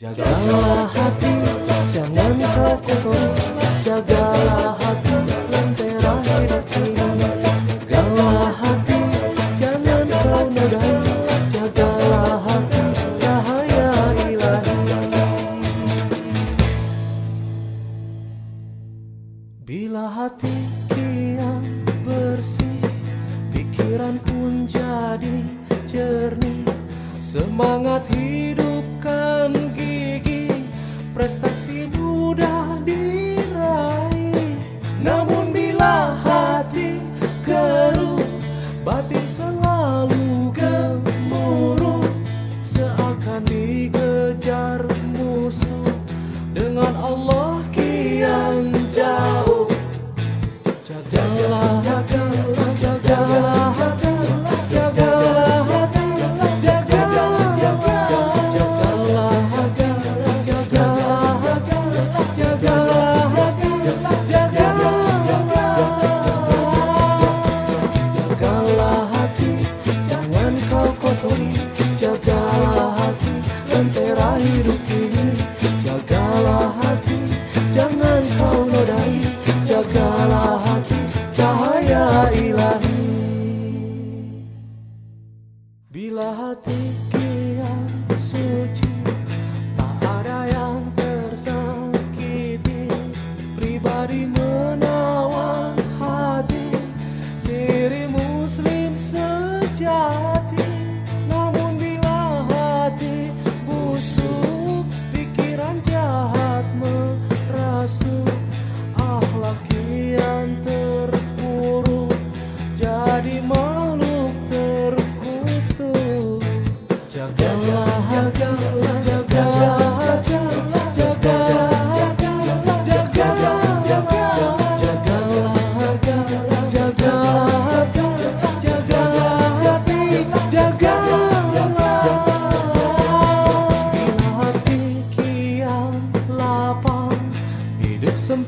Jagalah hati, jangan kau kotori Jagalah hati, lentera hidup ini Jagalah hati, jangan kau nodai Jagalah hati, cahaya ilahi. Bila hati kian bersih Pikiran pun jadi jernih. Semangat hidupkan Prestasi mudah diraih. Namun bila hati keruh Batin selalu gemuruh. Seakan dikejar musuh Dengan Allah kian jauh. Jagalah, sejati. Namun bila hati busuk, pikiran jahat merasuk, akhlak kian terpuruk, jadi makhluk terkutuk. Jagalah, jagalah, jagalah,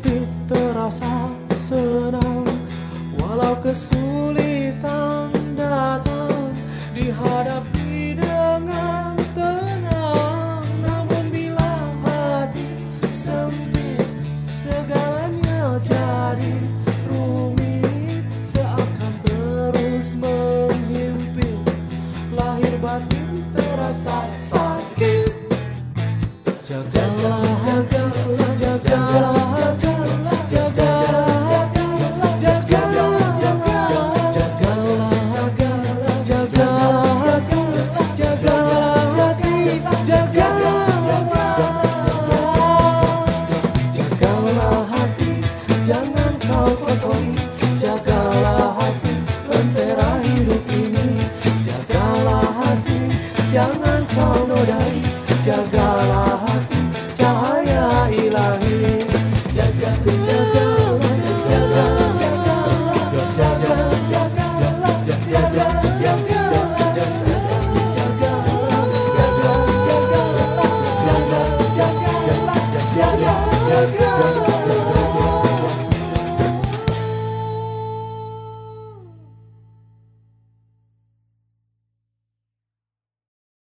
hidup terasa senang, walau kesulitan datang dihadapi dengan tenang. Namun bila hati sempit, segalanya jadi